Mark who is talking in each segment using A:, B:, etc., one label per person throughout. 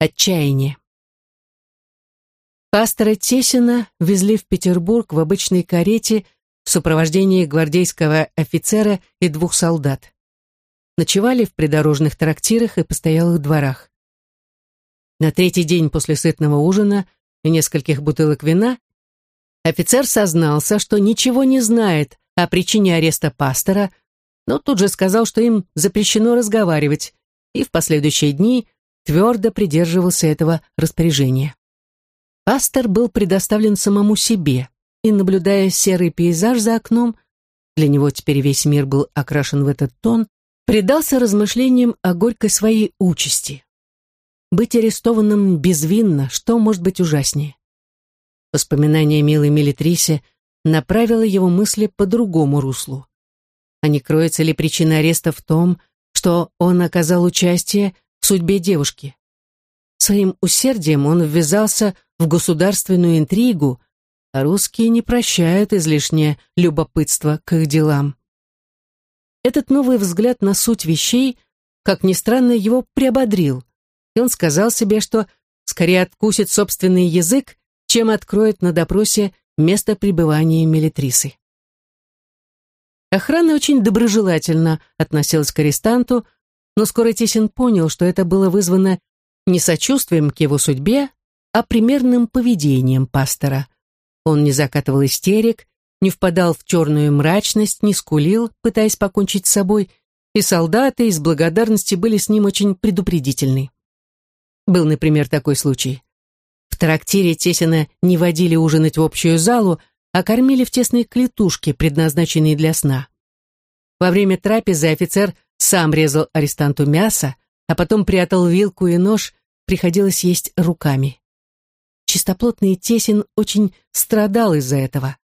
A: Отчаяние. Пастора Тесина везли в Петербург в обычной карете в сопровождении гвардейского офицера и двух солдат. Ночевали в придорожных трактирах и постоялых дворах. На третий день после сытного ужина и нескольких бутылок вина офицер сознался, что ничего не знает о причине ареста пастора, но тут же сказал, что им запрещено разговаривать, и в последующие дни твердо придерживался этого распоряжения. Пастор был предоставлен самому себе, и, наблюдая серый пейзаж за окном, для него теперь весь мир был окрашен в этот тон, предался размышлениям о горькой своей участи. Быть арестованным безвинно, что может быть ужаснее? Воспоминание милой Мелитрисе направило его мысли по другому руслу. А не кроется ли причина ареста в том, что он оказал участие судьбе девушки? Своим усердием он ввязался в государственную интригу, а русские не прощают излишнее любопытство к их делам. Этот новый взгляд на суть вещей, как ни странно, его приободрил, и он сказал себе, что скорее откусит собственный язык, чем откроет на допросе место пребывания Мелитрисы. Охрана очень доброжелательно относилась к арестанту, но скоро Тесин понял, что это было вызвано не сочувствием к его судьбе, а примерным поведением пастора. Он не закатывал истерик, не впадал в черную мрачность, не скулил, пытаясь покончить с собой, и солдаты из благодарности были с ним очень предупредительны. Был, например, такой случай. В трактире Тесина не водили ужинать в общую залу, а кормили в тесной клетушке, предназначенной для сна. Во время трапезы офицер сам резал арестанту мясо, а потом прятал вилку и нож, приходилось есть руками. Чистоплотный Тесин очень страдал из-за этого.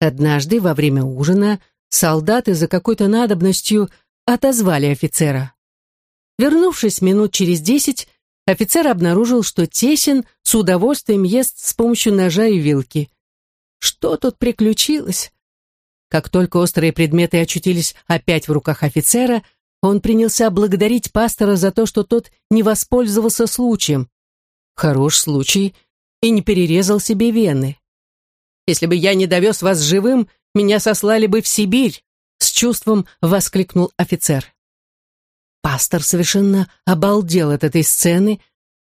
A: Однажды во время ужина солдаты за какой-то надобностью отозвали офицера. Вернувшись минут через десять, офицер обнаружил, что Тесин с удовольствием ест с помощью ножа и вилки. Что тут приключилось? Как только острые предметы очутились опять в руках офицера, он принялся благодарить пастора за то, что тот не воспользовался случаем. Хорош случай и не перерезал себе вены. Если бы я не довез вас живым, меня сослали бы в Сибирь, с чувством воскликнул офицер. Пастор совершенно обалдел от этой сцены,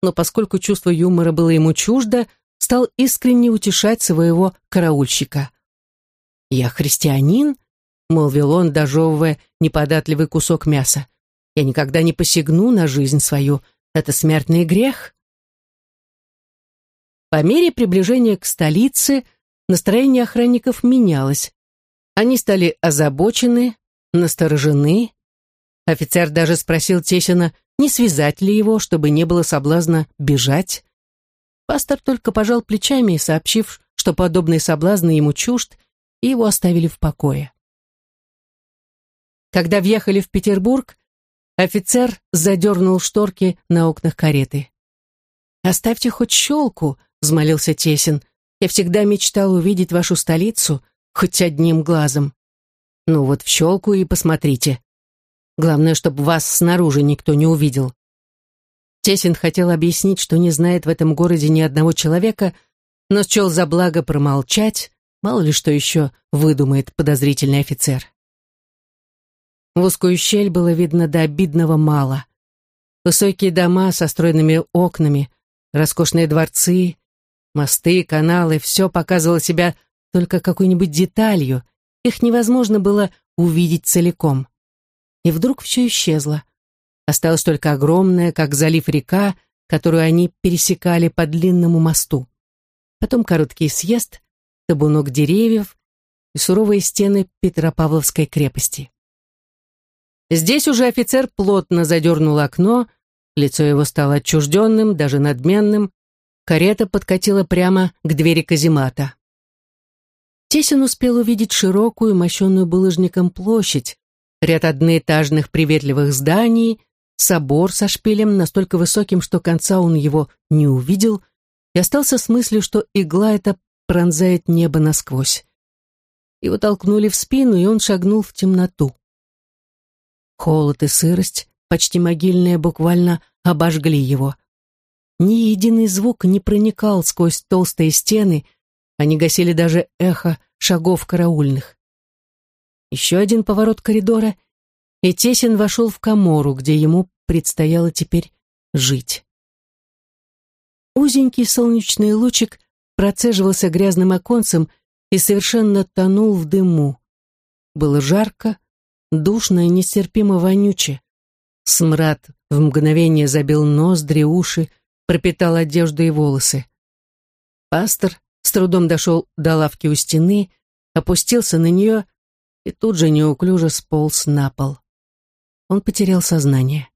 A: но поскольку чувство юмора было ему чуждо, стал искренне утешать своего караульщика. «Я христианин», — молвил он, дожевывая неподатливый кусок мяса. «Я никогда не посягну на жизнь свою. Это смертный грех». По мере приближения к столице настроение охранников менялось. Они стали озабочены, насторожены, Офицер даже спросил Тесина, не связать ли его, чтобы не было соблазна бежать. Пастор только пожал плечами, сообщив, что подобные соблазны ему чужд, и его оставили в покое. Когда въехали в Петербург, офицер задернул шторки на окнах кареты. «Оставьте хоть щелку», — взмолился Тесин. «Я всегда мечтал увидеть вашу столицу хоть одним глазом». «Ну вот в щелку и посмотрите», Главное, чтобы вас снаружи никто не увидел. Тесин хотел объяснить, что не знает в этом городе ни одного человека, но счел за благо промолчать, мало ли что еще выдумает подозрительный офицер. В узкую щель было видно до обидного мало. Высокие дома со стройными окнами, роскошные дворцы, мосты, каналы — все показывало себя только какой-нибудь деталью, их невозможно было увидеть целиком и вдруг все исчезло. Осталась только огромная, как залив река, которую они пересекали по длинному мосту. Потом короткий съезд, табунок деревьев и суровые стены Петропавловской крепости. Здесь уже офицер плотно задернул окно, лицо его стало отчужденным, даже надменным, карета подкатила прямо к двери каземата. Тесин успел увидеть широкую, мощенную булыжником площадь, ряд одноэтажных приветливых зданий, собор со шпилем настолько высоким, что конца он его не увидел, и остался с мыслью, что игла эта пронзает небо насквозь. Его толкнули в спину, и он шагнул в темноту. Холод и сырость, почти могильная, буквально обожгли его. Ни единый звук не проникал сквозь толстые стены, они гасили даже эхо шагов караульных. Еще один поворот коридора, и Тесин вошел в комору, где ему предстояло теперь жить. Узенький солнечный лучик процеживался грязным оконцем и совершенно тонул в дыму. Было жарко, душно и нестерпимо вонюче. Смрад в мгновение забил ноздри, уши, пропитал одежду и волосы. Пастор с трудом дошел до лавки у стены, опустился на нее и тут же неуклюже сполз на пол. Он потерял сознание.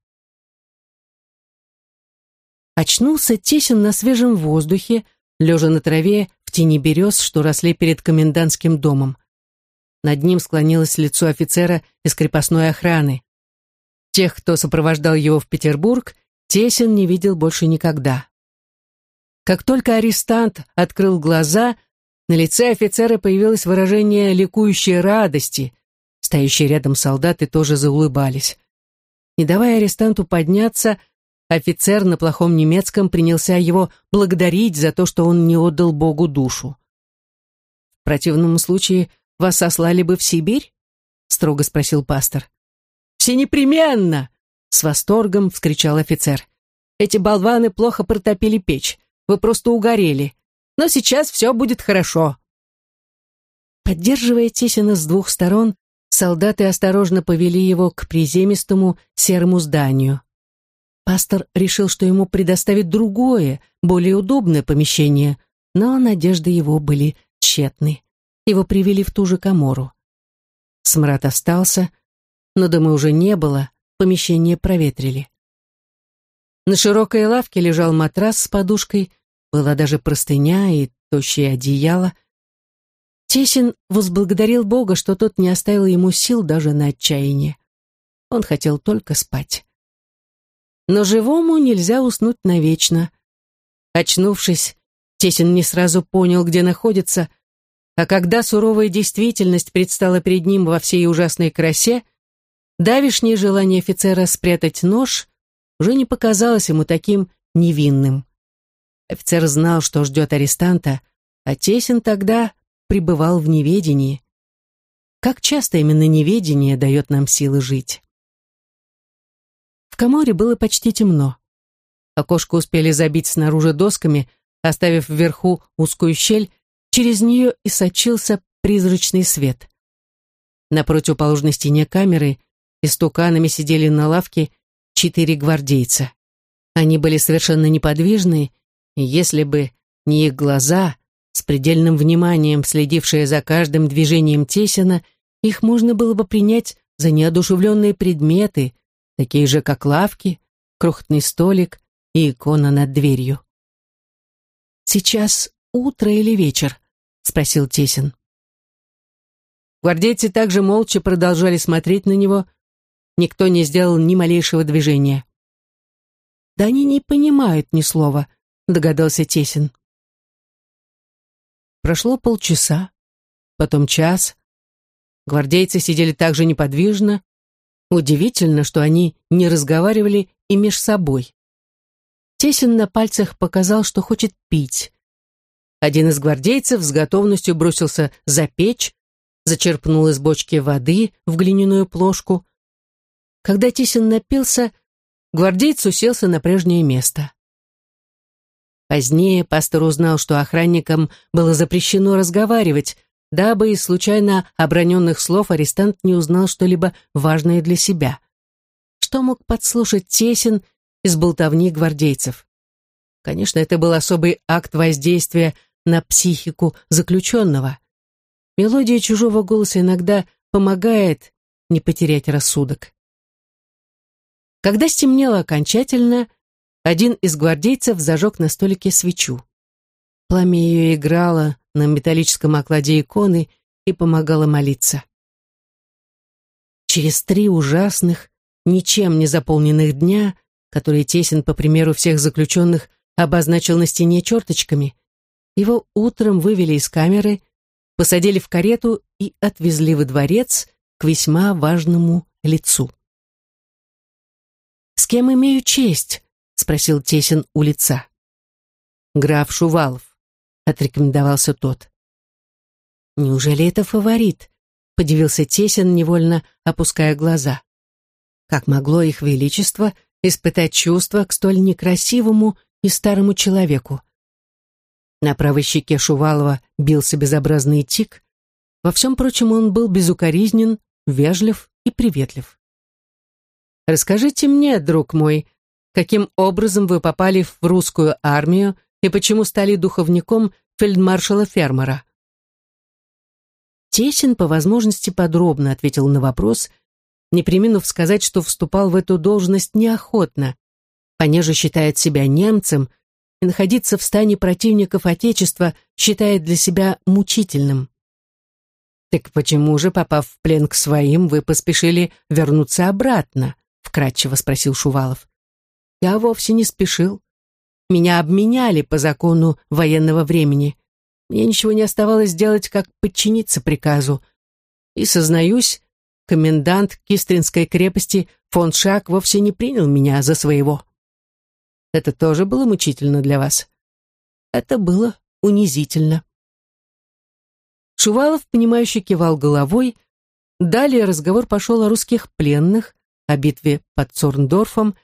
A: Очнулся тесен на свежем воздухе, лежа на траве в тени берез, что росли перед комендантским домом. Над ним склонилось лицо офицера из крепостной охраны. Тех, кто сопровождал его в Петербург, Тесен не видел больше никогда. Как только арестант открыл глаза, на лице офицера появилось выражение ликующей радости. Стоящие рядом солдаты тоже заулыбались. Не давая арестанту подняться, офицер на плохом немецком принялся его благодарить за то, что он не отдал Богу душу. В противном случае вас сослали бы в Сибирь? строго спросил пастор. Все непременно! С восторгом вскричал офицер. Эти болваны плохо протопили печь. Вы просто угорели. Но сейчас все будет хорошо. Поддерживая Тесина с двух сторон, солдаты осторожно повели его к приземистому серому зданию. Пастор решил, что ему предоставят другое, более удобное помещение, но надежды его были тщетны. Его привели в ту же комору. Смрад остался, но дома уже не было, помещение проветрили. На широкой лавке лежал матрас с подушкой, была даже простыня и тощее одеяло. Тесин возблагодарил Бога, что тот не оставил ему сил даже на отчаяние. Он хотел только спать. Но живому нельзя уснуть навечно. Очнувшись, Тесин не сразу понял, где находится, а когда суровая действительность предстала перед ним во всей ужасной красе, Давишнее желание офицера спрятать нож уже не показалось ему таким невинным. Офицер знал, что ждет арестанта, а Тесин тогда пребывал в неведении. Как часто именно неведение дает нам силы жить? В коморе было почти темно. Окошко успели забить снаружи досками, оставив вверху узкую щель, через нее и сочился призрачный свет. На противоположной стене камеры истуканами сидели на лавке четыре гвардейца. Они были совершенно неподвижны, и если бы не их глаза, с предельным вниманием следившие за каждым движением Тесина, их можно было бы принять за неодушевленные предметы, такие же, как лавки, крохотный столик и икона над дверью. «Сейчас утро или вечер?» — спросил Тесин. Гвардейцы также молча продолжали смотреть на него, Никто не сделал ни малейшего движения. «Да они не понимают ни слова», — догадался Тесин. Прошло полчаса, потом час. Гвардейцы сидели так же неподвижно. Удивительно, что они не разговаривали и меж собой. Тесин на пальцах показал, что хочет пить. Один из гвардейцев с готовностью бросился за печь, зачерпнул из бочки воды в глиняную плошку, когда Тисин напился, гвардейц уселся на прежнее место. Позднее пастор узнал, что охранникам было запрещено разговаривать, дабы из случайно оброненных слов арестант не узнал что-либо важное для себя. Что мог подслушать Тесин из болтовни гвардейцев? Конечно, это был особый акт воздействия на психику заключенного. Мелодия чужого голоса иногда помогает не потерять рассудок. Когда стемнело окончательно, один из гвардейцев зажег на столике свечу. Пламя ее играло на металлическом окладе иконы и помогало молиться. Через три ужасных, ничем не заполненных дня, которые Тесин, по примеру всех заключенных, обозначил на стене черточками, его утром вывели из камеры, посадили в карету и отвезли во дворец к весьма важному лицу. «С кем имею честь?» — спросил Тесин у лица. граф Шувалов», — отрекомендовался тот. «Неужели это фаворит?» — подивился Тесин, невольно опуская глаза. Как могло их величество испытать чувства к столь некрасивому и старому человеку? На правой щеке Шувалова бился безобразный тик. Во всем прочем он был безукоризнен, вежлив и приветлив. «Расскажите мне, друг мой, каким образом вы попали в русскую армию и почему стали духовником фельдмаршала Фермера?» Тесин по возможности подробно ответил на вопрос, не приминув сказать, что вступал в эту должность неохотно, понеже считает себя немцем и находиться в стане противников Отечества считает для себя мучительным. «Так почему же, попав в плен к своим, вы поспешили вернуться обратно?» — вкратчиво спросил Шувалов. «Я вовсе не спешил. Меня обменяли по закону военного времени. Мне ничего не оставалось делать, как подчиниться приказу. И, сознаюсь, комендант Кистринской крепости фон Шак вовсе не принял меня за своего. Это тоже было мучительно для вас? Это было унизительно. Шувалов, понимающе кивал головой. Далее разговор пошел о русских пленных, о битве под Цорндорфом.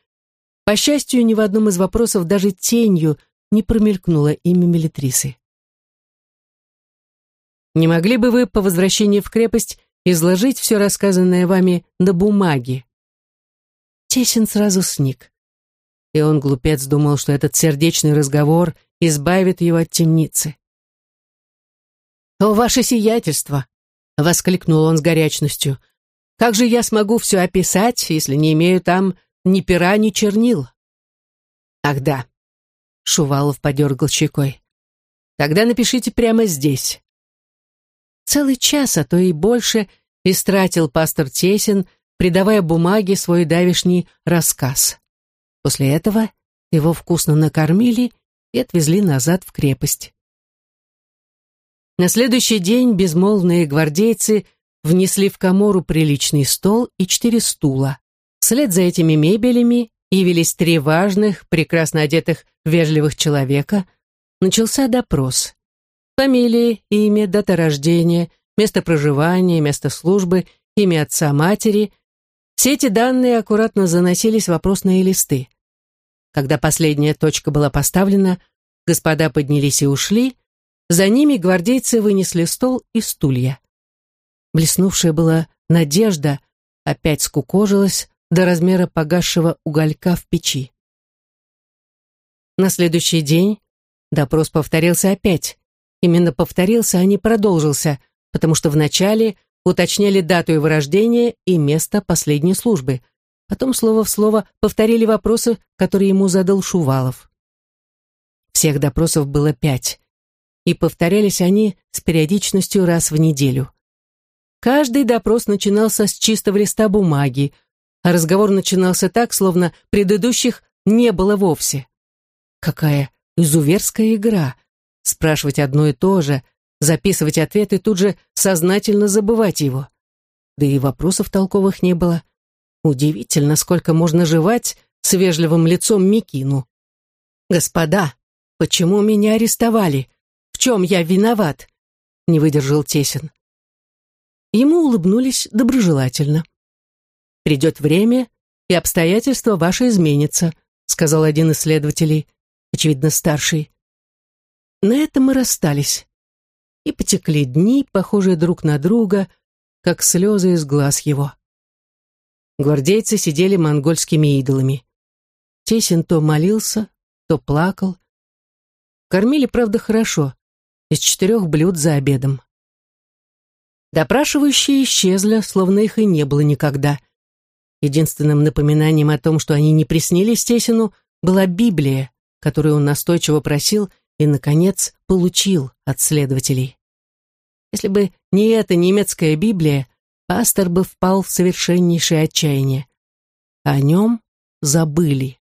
A: По счастью, ни в одном из вопросов даже тенью не промелькнуло имя Мелитрисы. «Не могли бы вы по возвращении в крепость изложить все рассказанное вами на бумаге?» Тесин сразу сник. И он, глупец, думал, что этот сердечный разговор избавит его от темницы. «О, ваше сиятельство!» — воскликнул он с горячностью. «Как же я смогу все описать, если не имею там ни пера, ни чернил?» «Ах да!» — Шувалов подергал щекой. «Тогда напишите прямо здесь». Целый час, а то и больше, истратил пастор Тесин, придавая бумаге свой давишний рассказ. После этого его вкусно накормили и отвезли назад в крепость. На следующий день безмолвные гвардейцы внесли в комору приличный стол и четыре стула. Вслед за этими мебелями явились три важных, прекрасно одетых, вежливых человека. Начался допрос. Фамилия, имя, дата рождения, место проживания, место службы, имя отца-матери. Все эти данные аккуратно заносились в вопросные листы. Когда последняя точка была поставлена, господа поднялись и ушли, за ними гвардейцы вынесли стол и стулья. Блеснувшая была надежда опять скукожилась до размера погасшего уголька в печи. На следующий день допрос повторился опять. Именно повторился, а не продолжился, потому что вначале уточняли дату его рождения и место последней службы. Потом слово в слово повторили вопросы, которые ему задал Шувалов. Всех допросов было пять и повторялись они с периодичностью раз в неделю. Каждый допрос начинался с чистого листа бумаги, а разговор начинался так, словно предыдущих не было вовсе. Какая изуверская игра! Спрашивать одно и то же, записывать ответ и тут же сознательно забывать его. Да и вопросов толковых не было. Удивительно, сколько можно жевать с вежливым лицом Микину. «Господа, почему меня арестовали? чем я виноват?» — не выдержал Тесин. Ему улыбнулись доброжелательно. «Придет время, и обстоятельства ваши изменятся», — сказал один из следователей, очевидно, старший. На этом мы расстались. И потекли дни, похожие друг на друга, как слезы из глаз его. Гвардейцы сидели монгольскими идолами. Тесин то молился, то плакал. Кормили, правда, хорошо, из четырех блюд за обедом. Допрашивающие исчезли, словно их и не было никогда. Единственным напоминанием о том, что они не приснились Тесину, была Библия, которую он настойчиво просил и, наконец, получил от следователей. Если бы не эта немецкая Библия, пастор бы впал в совершеннейшее отчаяние. О нем забыли.